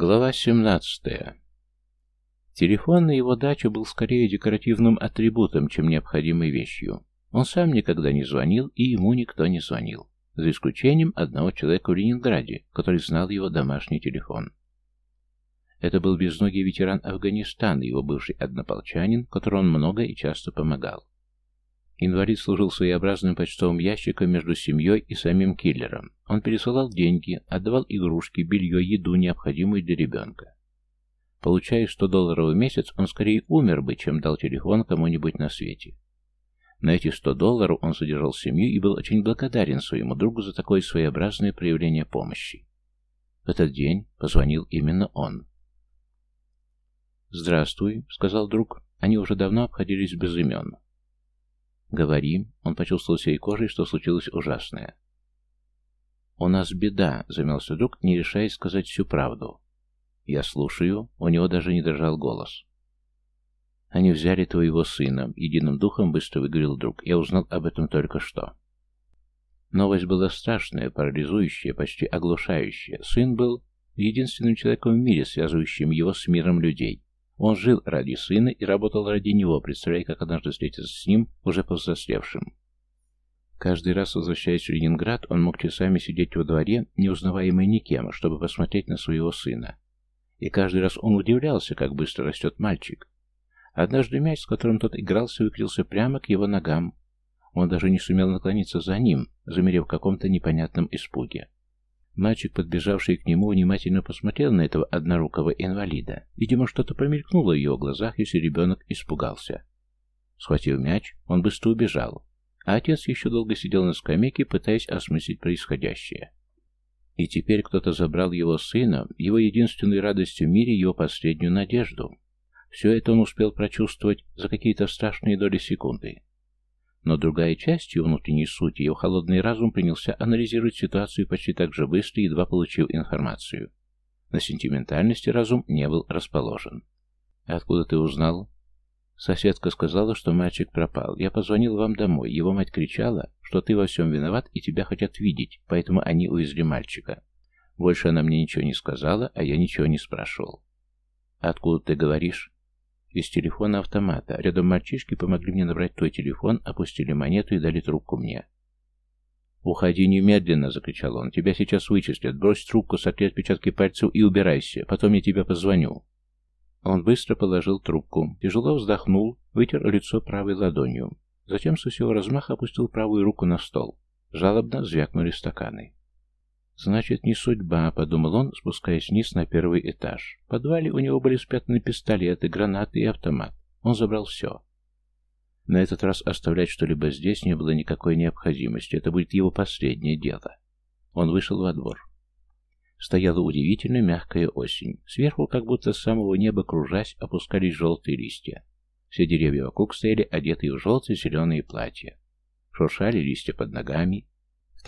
Глава 17. Телефон на его даче был скорее декоративным атрибутом, чем необходимой вещью. Он сам никогда не звонил, и ему никто не звонил. За исключением одного человека в Ленинграде, который знал его домашний телефон. Это был безногий ветеран Афганистана, его бывший однополчанин, которому он много и часто помогал. Инвалид служил своеобразным почтовым ящиком между семьей и самим киллером. Он пересылал деньги, отдавал игрушки, белье, еду, необходимую для ребенка. Получая 100 долларов в месяц, он скорее умер бы, чем дал телефон кому-нибудь на свете. На эти 100 долларов он содержал семью и был очень благодарен своему другу за такое своеобразное проявление помощи. В этот день позвонил именно он. «Здравствуй», — сказал друг. Они уже давно обходились без имен. «Говори». Он почувствовал всей кожей, что случилось ужасное. «У нас беда», — замялся друг, не решаясь сказать всю правду. «Я слушаю». У него даже не дрожал голос. «Они взяли твоего сына», — единым духом быстро выговорил друг. «Я узнал об этом только что». Новость была страшная, парализующая, почти оглушающая. Сын был единственным человеком в мире, связывающим его с миром людей. Он жил ради сына и работал ради него, представляя, как однажды встретиться с ним, уже повзрослевшим. Каждый раз, возвращаясь в Ленинград, он мог часами сидеть во дворе, не узнаваемый никем, чтобы посмотреть на своего сына. И каждый раз он удивлялся, как быстро растет мальчик. Однажды мяч, с которым тот игрался, выкрился прямо к его ногам. Он даже не сумел наклониться за ним, замерев в каком-то непонятном испуге. Мальчик, подбежавший к нему, внимательно посмотрел на этого однорукого инвалида. Видимо, что-то промелькнуло в его глазах, если ребенок испугался. Схватив мяч, он быстро убежал, а отец еще долго сидел на скамейке, пытаясь осмыслить происходящее. И теперь кто-то забрал его сына, его единственную радость в мире, его последнюю надежду. Все это он успел прочувствовать за какие-то страшные доли секунды. Но другая часть его внутренней сути, его холодный разум принялся анализировать ситуацию почти так же быстро, едва получил информацию. На сентиментальности разум не был расположен. «Откуда ты узнал?» Соседка сказала, что мальчик пропал. Я позвонил вам домой. Его мать кричала, что ты во всем виноват и тебя хотят видеть, поэтому они увезли мальчика. Больше она мне ничего не сказала, а я ничего не спрашивал. «Откуда ты говоришь?» Из телефона автомата. Рядом мальчишки помогли мне набрать твой телефон, опустили монету и дали трубку мне. «Уходи немедленно!» — закричал он. «Тебя сейчас вычислят. Брось трубку, сотри отпечатки пальцев и убирайся. Потом я тебе позвоню». Он быстро положил трубку, тяжело вздохнул, вытер лицо правой ладонью. Затем со всего размаха опустил правую руку на стол. Жалобно звякнули стаканы. «Значит, не судьба», — подумал он, спускаясь вниз на первый этаж. В подвале у него были спрятаны пистолеты, гранаты и автомат. Он забрал все. На этот раз оставлять что-либо здесь не было никакой необходимости. Это будет его последнее дело. Он вышел во двор. Стояла удивительно мягкая осень. Сверху, как будто с самого неба кружась, опускались желтые листья. Все деревья вокруг стояли одетые в желтые зеленые платья. Шуршали листья под ногами,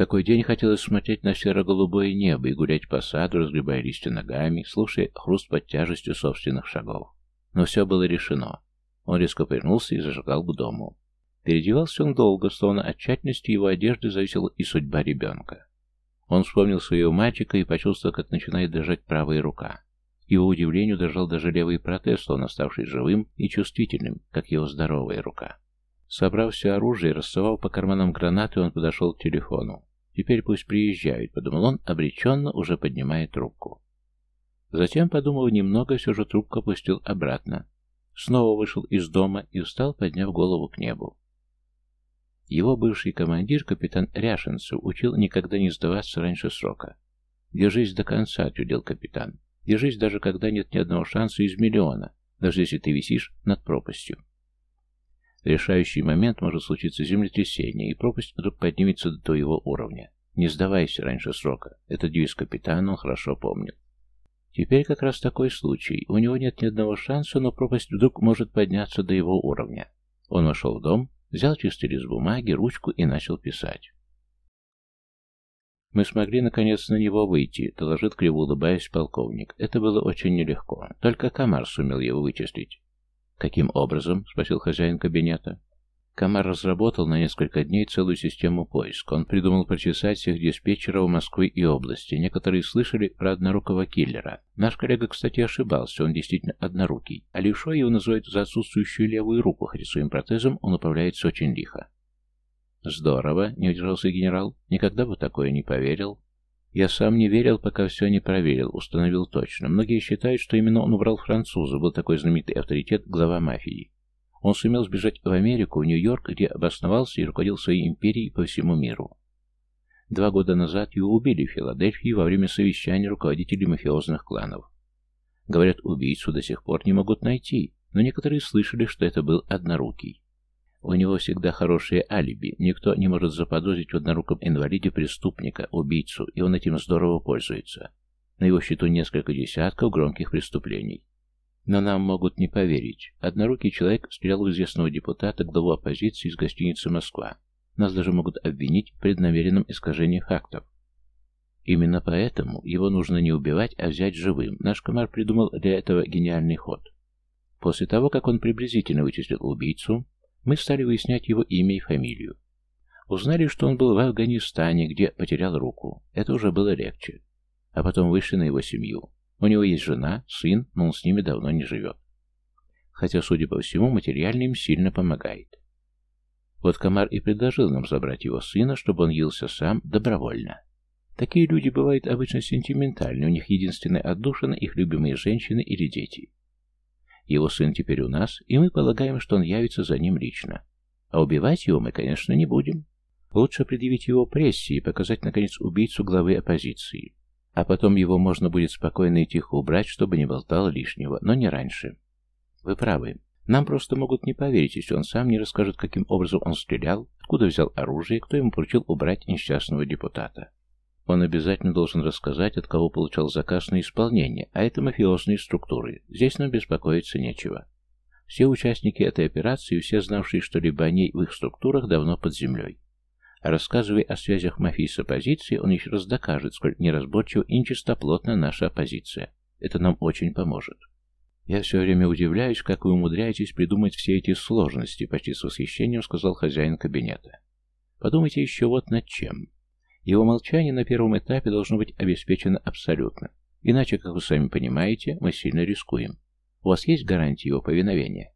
такой день хотелось смотреть на серо-голубое небо и гулять по саду, разгребая листья ногами, слушая хруст под тяжестью собственных шагов. Но все было решено. Он резко повернулся и зажигал к дому. Переодевался он долго, словно от тщательности его одежды зависела и судьба ребенка. Он вспомнил своего мальчика и почувствовал, как начинает дрожать правая рука. Его удивлению дрожал даже левый протез, словно ставший живым и чувствительным, как его здоровая рука. Собрав все оружие и рассовав по карманам гранаты, он подошел к телефону. «Теперь пусть приезжают», — подумал он, обреченно, уже поднимая трубку. Затем, подумав немного, все же трубку опустил обратно. Снова вышел из дома и встал, подняв голову к небу. Его бывший командир, капитан Ряшенцев, учил никогда не сдаваться раньше срока. «Держись до конца», — ответил капитан. «Держись даже когда нет ни одного шанса из миллиона, даже если ты висишь над пропастью». Решающий момент может случиться землетрясение, и пропасть вдруг поднимется до твоего уровня. Не сдавайся раньше срока. Это девиз капитана он хорошо помнит. Теперь как раз такой случай. У него нет ни одного шанса, но пропасть вдруг может подняться до его уровня. Он вошел в дом, взял чистый лист бумаги, ручку и начал писать. «Мы смогли, наконец, на него выйти», — доложит криво улыбаясь полковник. «Это было очень нелегко. Только комар сумел его вычислить. «Каким образом?» — спросил хозяин кабинета. Комар разработал на несколько дней целую систему поиска. Он придумал прочесать всех диспетчеров Москвы и области. Некоторые слышали про однорукого киллера. Наш коллега, кстати, ошибался, он действительно однорукий. А левшой его называют за отсутствующую левую руку, хотя своим протезом он управляется очень лихо. «Здорово», — не удержался генерал. «Никогда бы такое не поверил». «Я сам не верил, пока все не проверил, установил точно. Многие считают, что именно он убрал француза, был такой знаменитый авторитет, глава мафии. Он сумел сбежать в Америку, в Нью-Йорк, где обосновался и руководил своей империей по всему миру. Два года назад его убили в Филадельфии во время совещания руководителей мафиозных кланов. Говорят, убийцу до сих пор не могут найти, но некоторые слышали, что это был однорукий. У него всегда хорошее алиби, никто не может заподозрить в одноруком инвалиде преступника, убийцу, и он этим здорово пользуется. На его счету несколько десятков громких преступлений. Но нам могут не поверить. Однорукий человек стрелял в известного депутата, главу оппозиции из гостиницы «Москва». Нас даже могут обвинить в преднамеренном искажении фактов. Именно поэтому его нужно не убивать, а взять живым. Наш комар придумал для этого гениальный ход. После того, как он приблизительно вычислил убийцу, мы стали выяснять его имя и фамилию. Узнали, что он был в Афганистане, где потерял руку. Это уже было легче. А потом вышли на его семью. У него есть жена, сын, но он с ними давно не живет. Хотя, судя по всему, материально им сильно помогает. Вот Комар и предложил нам забрать его сына, чтобы он явился сам добровольно. Такие люди бывают обычно сентиментальны, у них единственная отдушина их любимые женщины или дети. Его сын теперь у нас, и мы полагаем, что он явится за ним лично. А убивать его мы, конечно, не будем. Лучше предъявить его прессе и показать, наконец, убийцу главы оппозиции. А потом его можно будет спокойно и тихо убрать, чтобы не болтал лишнего, но не раньше. Вы правы. Нам просто могут не поверить, если он сам не расскажет, каким образом он стрелял, откуда взял оружие, кто ему поручил убрать несчастного депутата. Он обязательно должен рассказать, от кого получал заказ на исполнение, а это мафиозные структуры. Здесь нам беспокоиться нечего. Все участники этой операции, все знавшие что-либо о ней в их структурах, давно под землей. Рассказывая о связях мафии с оппозицией, он еще раз докажет, сколь неразборчива и нечистоплотна наша оппозиция. Это нам очень поможет. Я все время удивляюсь, как вы умудряетесь придумать все эти сложности, почти с восхищением сказал хозяин кабинета. Подумайте еще вот над чем. Его молчание на первом этапе должно быть обеспечено абсолютно. Иначе, как вы сами понимаете, мы сильно рискуем. У вас есть гарантия его повиновения?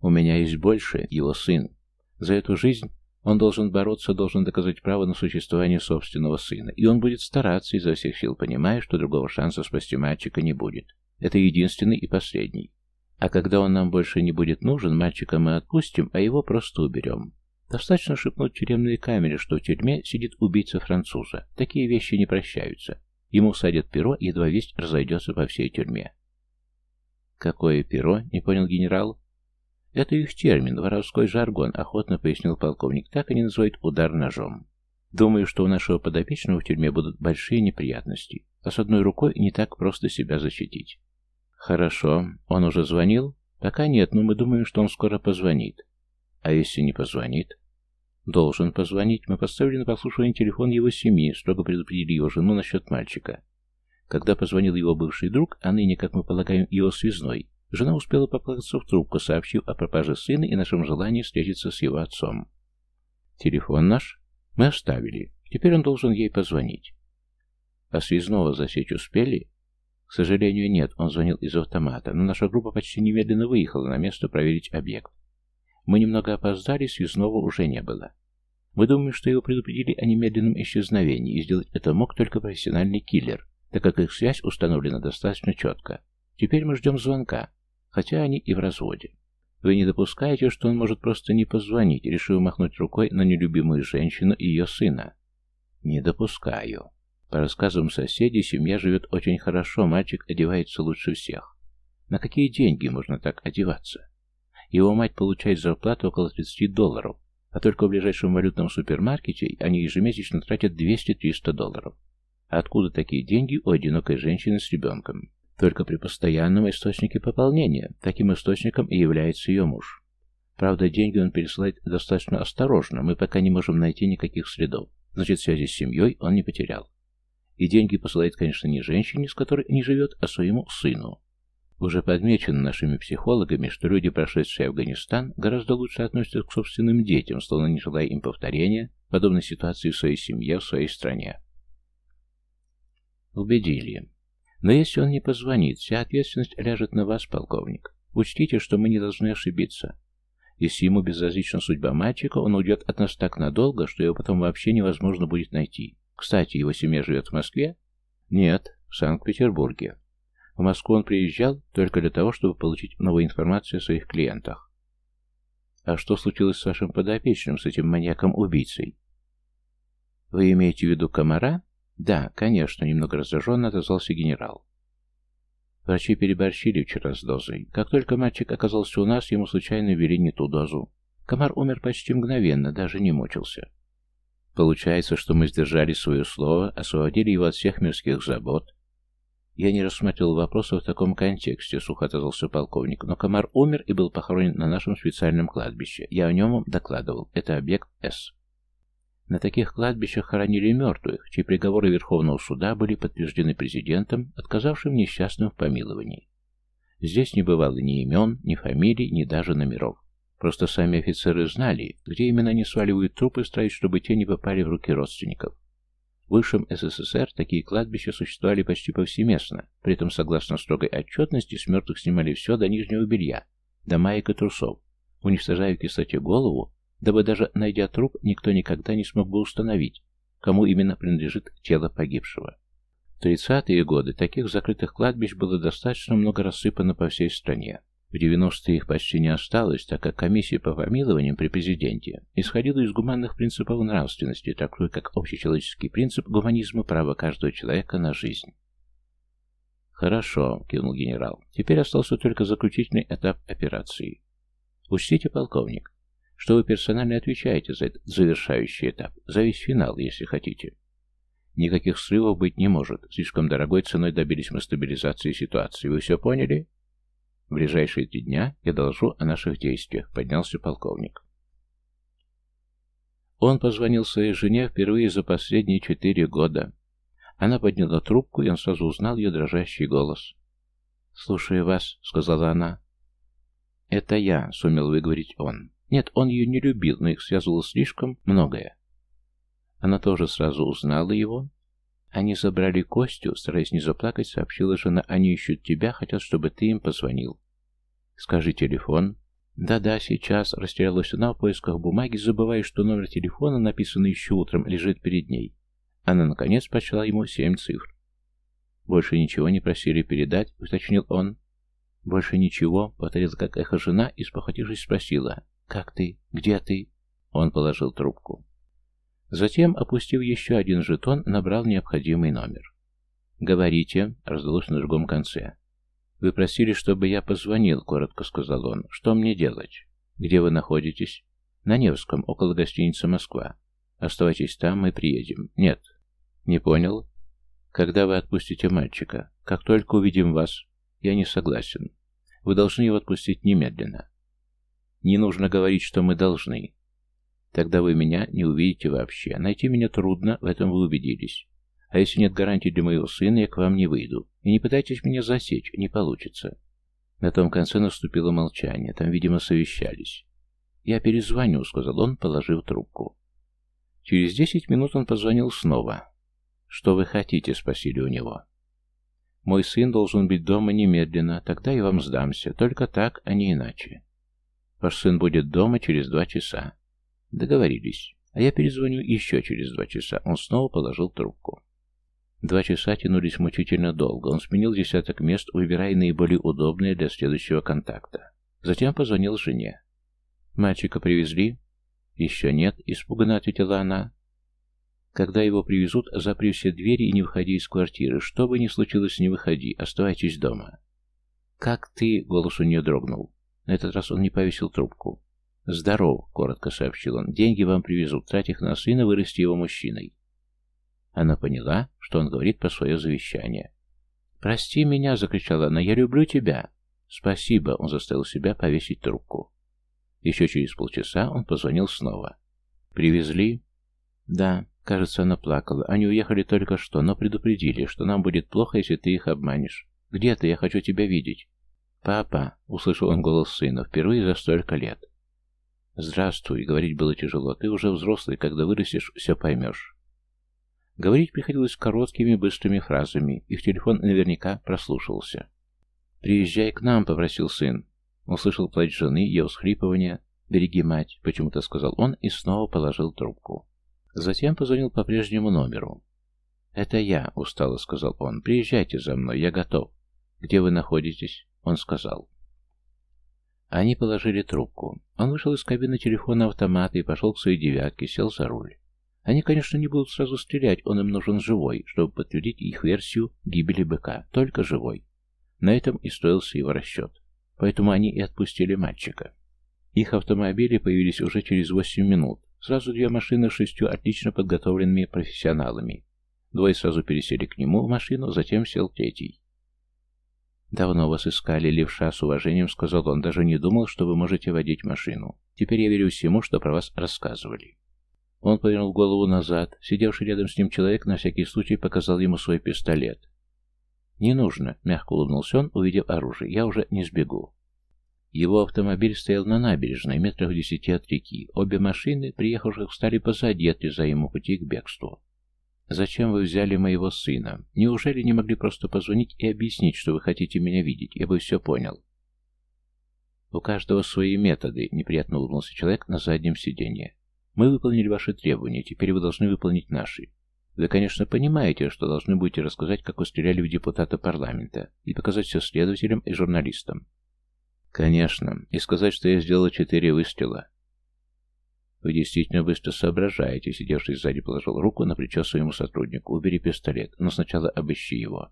У меня есть больше, его сын. За эту жизнь он должен бороться, должен доказать право на существование собственного сына. И он будет стараться изо всех сил, понимая, что другого шанса спасти мальчика не будет. Это единственный и последний. А когда он нам больше не будет нужен, мальчика мы отпустим, а его просто уберем. Достаточно шепнуть в тюремной камере, что в тюрьме сидит убийца француза. Такие вещи не прощаются. Ему садят перо, едва весть разойдется по всей тюрьме. «Какое перо?» — не понял генерал. Это их термин, воровской жаргон, охотно пояснил полковник. Так они называют удар ножом. Думаю, что у нашего подопечного в тюрьме будут большие неприятности, а с одной рукой не так просто себя защитить. Хорошо. Он уже звонил? Пока нет, но мы думаем, что он скоро позвонит. А если не позвонит? Должен позвонить. Мы поставили на прослушивание телефон его семьи, строго предупредили его жену насчет мальчика. Когда позвонил его бывший друг, а ныне, как мы полагаем, его связной, Жена успела поплакаться в трубку, сообщив о пропаже сына и нашем желании встретиться с его отцом. Телефон наш мы оставили. Теперь он должен ей позвонить. А связного засечь успели? К сожалению, нет, он звонил из автомата, но наша группа почти немедленно выехала на место проверить объект. Мы немного опоздали, связного уже не было. Мы думаем, что его предупредили о немедленном исчезновении, и сделать это мог только профессиональный киллер, так как их связь установлена достаточно четко. Теперь мы ждем звонка хотя они и в разводе. Вы не допускаете, что он может просто не позвонить, решив махнуть рукой на нелюбимую женщину и ее сына? Не допускаю. По рассказам соседей, семья живет очень хорошо, мальчик одевается лучше всех. На какие деньги можно так одеваться? Его мать получает зарплату около 30 долларов, а только в ближайшем валютном супермаркете они ежемесячно тратят 200-300 долларов. А откуда такие деньги у одинокой женщины с ребенком? Только при постоянном источнике пополнения. Таким источником и является ее муж. Правда, деньги он пересылает достаточно осторожно, мы пока не можем найти никаких следов. Значит, связи с семьей он не потерял. И деньги посылает, конечно, не женщине, с которой не живет, а своему сыну. Уже подмечено нашими психологами, что люди, прошедшие Афганистан, гораздо лучше относятся к собственным детям, словно не желая им повторения подобной ситуации в своей семье, в своей стране. Убедили. Но если он не позвонит, вся ответственность ляжет на вас, полковник. Учтите, что мы не должны ошибиться. Если ему безразлична судьба мальчика, он уйдет от нас так надолго, что его потом вообще невозможно будет найти. Кстати, его семья живет в Москве? Нет, в Санкт-Петербурге. В Москву он приезжал только для того, чтобы получить новую информацию о своих клиентах. А что случилось с вашим подопечным, с этим маньяком-убийцей? Вы имеете в виду комара? Да, конечно, немного раздраженно отозвался генерал. Врачи переборщили вчера с дозой. Как только мальчик оказался у нас, ему случайно ввели не ту дозу. Комар умер почти мгновенно, даже не мучился. Получается, что мы сдержали свое слово, освободили его от всех мирских забот, я не рассматривал вопроса в таком контексте, сухо отозвался полковник, но комар умер и был похоронен на нашем специальном кладбище. Я о нем вам докладывал. Это объект С. На таких кладбищах хоронили мертвых, чьи приговоры Верховного суда были подтверждены президентом, отказавшим несчастным в помиловании. Здесь не бывало ни имен, ни фамилий, ни даже номеров. Просто сами офицеры знали, где именно они сваливают трупы, стараясь, чтобы те не попали в руки родственников. В бывшем СССР такие кладбища существовали почти повсеместно, при этом, согласно строгой отчетности, с мертвых снимали все до нижнего белья, до маек и трусов, уничтожая в кислоте голову, дабы даже найдя труп, никто никогда не смог бы установить, кому именно принадлежит тело погибшего. В 30-е годы таких закрытых кладбищ было достаточно много рассыпано по всей стране. В 90-е их почти не осталось, так как комиссия по помилованиям при президенте исходила из гуманных принципов нравственности, такой как общечеловеческий принцип гуманизма права каждого человека на жизнь. «Хорошо», — кивнул генерал. «Теперь остался только заключительный этап операции. Учтите, полковник, что вы персонально отвечаете за этот завершающий этап, за весь финал, если хотите. Никаких срывов быть не может. Слишком дорогой ценой добились мы стабилизации ситуации. Вы все поняли?» В ближайшие три дня я доложу о наших действиях, поднялся полковник. Он позвонил своей жене впервые за последние четыре года. Она подняла трубку, и он сразу узнал ее дрожащий голос. «Слушаю вас», — сказала она. «Это я», — сумел выговорить он. Нет, он ее не любил, но их связывало слишком многое. Она тоже сразу узнала его. Они забрали Костю, стараясь не заплакать, сообщила жена. Они ищут тебя, хотят, чтобы ты им позвонил. Скажи телефон. Да-да, сейчас. Растерялась она в поисках бумаги, забывая, что номер телефона, написанный еще утром, лежит перед ней. Она, наконец, прочла ему семь цифр. «Больше ничего не просили передать», — уточнил он. «Больше ничего», — повторила как эхо жена и, спохватившись, спросила. «Как ты? Где ты?» Он положил трубку. Затем, опустив еще один жетон, набрал необходимый номер. «Говорите», — раздалось на другом конце. «Вы просили, чтобы я позвонил», — коротко сказал он. «Что мне делать? Где вы находитесь?» «На Невском, около гостиницы «Москва». Оставайтесь там, мы приедем». «Нет». «Не понял?» «Когда вы отпустите мальчика? Как только увидим вас?» «Я не согласен. Вы должны его отпустить немедленно». «Не нужно говорить, что мы должны. Тогда вы меня не увидите вообще. Найти меня трудно, в этом вы убедились. А если нет гарантии для моего сына, я к вам не выйду. И не пытайтесь меня засечь, не получится. На том конце наступило молчание. Там, видимо, совещались. «Я перезвоню», — сказал он, положив трубку. Через десять минут он позвонил снова. «Что вы хотите?» — спросили у него. «Мой сын должен быть дома немедленно, тогда я вам сдамся. Только так, а не иначе. Ваш сын будет дома через два часа. Договорились. А я перезвоню еще через два часа». Он снова положил трубку. Два часа тянулись мучительно долго. Он сменил десяток мест, выбирая наиболее удобные для следующего контакта. Затем позвонил жене. «Мальчика привезли?» «Еще нет», — испуганно ответила она. «Когда его привезут, запри все двери и не выходи из квартиры. Что бы ни случилось, не выходи. Оставайтесь дома». «Как ты?» — голос у нее дрогнул. На этот раз он не повесил трубку. «Здоров», — коротко сообщил он. «Деньги вам привезут. Трать их на сына, вырасти его мужчиной». Она поняла, что он говорит про свое завещание. «Прости меня!» — закричала она. «Я люблю тебя!» «Спасибо!» — он заставил себя повесить трубку. Еще через полчаса он позвонил снова. «Привезли?» «Да». Кажется, она плакала. Они уехали только что, но предупредили, что нам будет плохо, если ты их обманешь. «Где ты? Я хочу тебя видеть». «Папа!» — услышал он голос сына впервые за столько лет. «Здравствуй!» — говорить было тяжело. «Ты уже взрослый, когда вырастешь, все поймешь». Говорить приходилось короткими, быстрыми фразами. Их телефон наверняка прослушался. «Приезжай к нам», — попросил сын. Услышал плач жены, ее всхлипывание. «Береги мать», — почему-то сказал он и снова положил трубку. Затем позвонил по прежнему номеру. «Это я», — устало сказал он. «Приезжайте за мной, я готов». «Где вы находитесь?» — он сказал. Они положили трубку. Он вышел из кабины телефона автомата и пошел к своей девятке, сел за руль. Они, конечно, не будут сразу стрелять, он им нужен живой, чтобы подтвердить их версию гибели быка, только живой. На этом и стоился его расчет. Поэтому они и отпустили мальчика. Их автомобили появились уже через восемь минут. Сразу две машины с шестью отлично подготовленными профессионалами. Двое сразу пересели к нему в машину, затем сел третий. «Давно вас искали, левша, с уважением», — сказал он. «Даже не думал, что вы можете водить машину. Теперь я верю всему, что про вас рассказывали». Он повернул голову назад. Сидевший рядом с ним человек на всякий случай показал ему свой пистолет. «Не нужно», — мягко улыбнулся он, увидев оружие. «Я уже не сбегу». Его автомобиль стоял на набережной, метрах десяти от реки. Обе машины, приехавших, стали позади, отрезая ему пути к бегству. «Зачем вы взяли моего сына? Неужели не могли просто позвонить и объяснить, что вы хотите меня видеть? Я бы все понял». «У каждого свои методы», — неприятно улыбнулся человек на заднем сиденье. «Мы выполнили ваши требования, теперь вы должны выполнить наши. Вы, конечно, понимаете, что должны будете рассказать, как вы стреляли в депутата парламента, и показать все следователям и журналистам». «Конечно, и сказать, что я сделал четыре выстрела. «Вы действительно быстро соображаете», — сидевший сзади положил руку на плечо своему сотруднику. «Убери пистолет, но сначала обыщи его».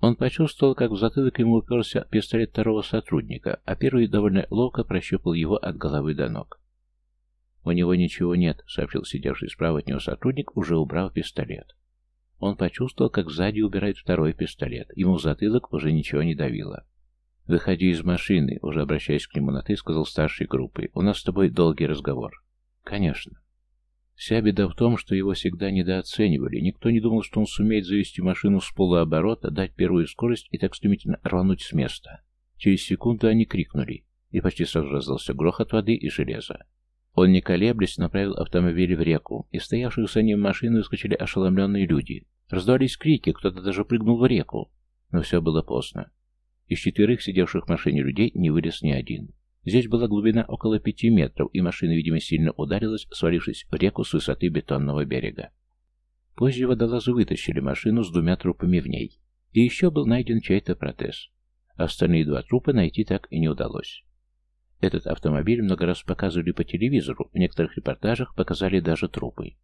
Он почувствовал, как в затылок ему уперся пистолет второго сотрудника, а первый довольно ловко прощупал его от головы до ног. «У него ничего нет», — сообщил сидевший справа от него сотрудник, уже убрав пистолет. Он почувствовал, как сзади убирает второй пистолет. Ему в затылок уже ничего не давило. «Выходи из машины», — уже обращаясь к нему на «ты», сказал старший группы. «У нас с тобой долгий разговор». Конечно. Вся беда в том, что его всегда недооценивали. Никто не думал, что он сумеет завести машину с полуоборота, дать первую скорость и так стремительно рвануть с места. Через секунду они крикнули, и почти сразу раздался грохот воды и железа. Он, не колеблясь, направил автомобиль в реку, и стоявших за ним машины выскочили ошеломленные люди. Раздавались крики, кто-то даже прыгнул в реку. Но все было поздно. Из четверых сидевших в машине людей не вылез ни один. Здесь была глубина около пяти метров, и машина, видимо, сильно ударилась, свалившись в реку с высоты бетонного берега. Позже водолазы вытащили машину с двумя трупами в ней. И еще был найден чей-то протез. Остальные два трупа найти так и не удалось. Этот автомобиль много раз показывали по телевизору, в некоторых репортажах показали даже трупы.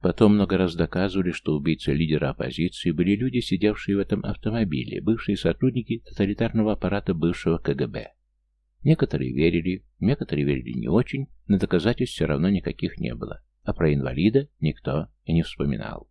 Потом много раз доказывали, что убийцы лидера оппозиции были люди, сидевшие в этом автомобиле, бывшие сотрудники тоталитарного аппарата бывшего КГБ. Некоторые верили, некоторые верили не очень, но доказательств все равно никаких не было. А про инвалида никто и не вспоминал.